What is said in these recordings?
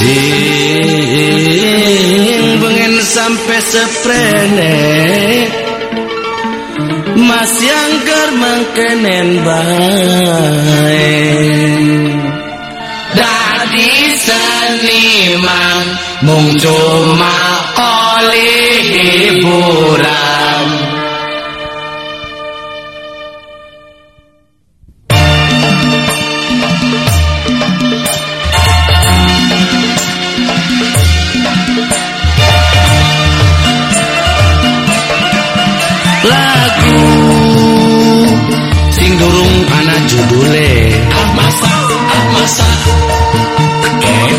Sing bengen sampai seprene. Mas yang germang kenen bae. Dadi seniman mung cuma oleh hiburan.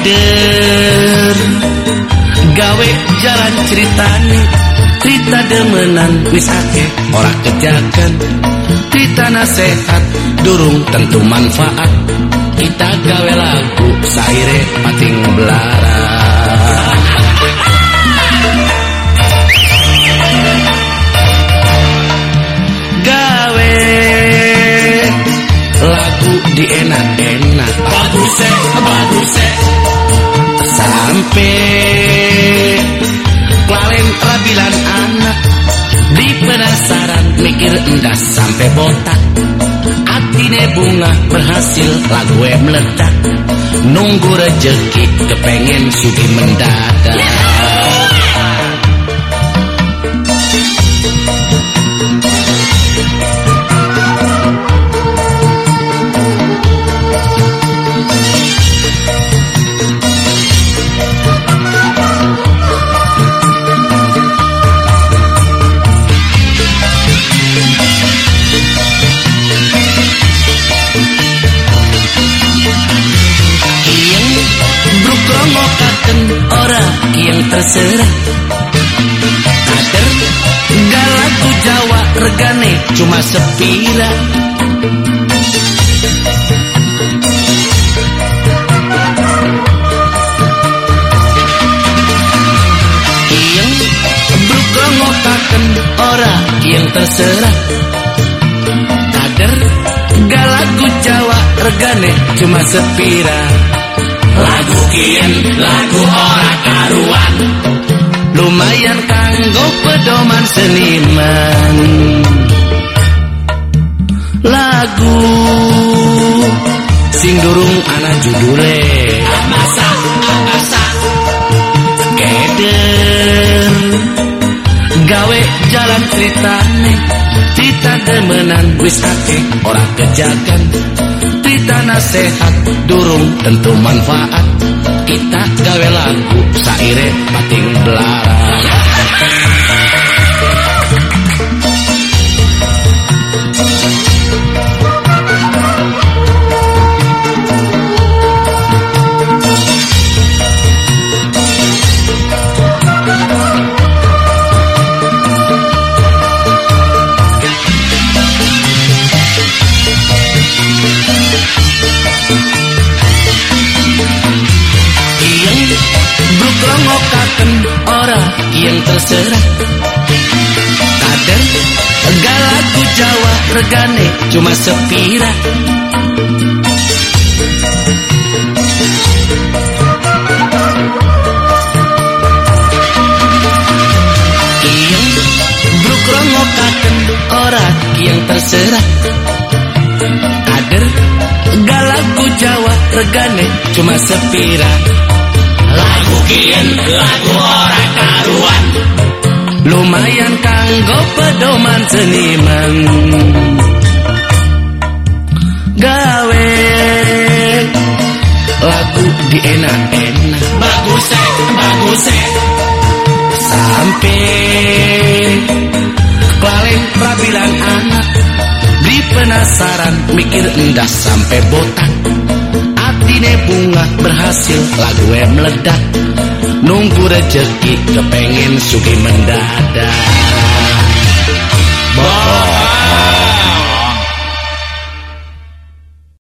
der gawe jalan ceritanya cerita demenan wisake ora kejakan cerita nasehat durung tentu manfaat. Kita gawe lagu saire pating belara sampai botak Atine bunga berhasil lagu e meledak Nunggu rejeki kepengen sugi mendadak yeah. Terserah. Kader galaku Jawa regane cuma sepira. Yang brukrongokaken ora yang terserah. Kader galaku Jawa regane cuma sepira Lagu kien, lagu ora karuan. Lumayan kanggo pedoman seniman. Lagu sing durung ana judule. Ah masa, ah masa keder gawe jalan ceritane cerita demenan wis akeh ora kejagan cerita nasehat durung tentu manfaat. Kita gawe lagu saire pating belaran terserah. Kader galaku Jawa regane cuma sepira. Yang brukrongokaken ora yang terserah. Kader galaku Jawa regane cuma sepira Lagu kien, lagu ora karuan lumayan kanggo pedoman seniman. Gawe lagu di enak-enak. Bagus eh, bagus eh. Sampai paling prabilan anak. Di penasaran mikir endah sampai botak atine bunga berhasil lagu meledak. Nunggu rejeki kepengen sugi mendadak. Bohong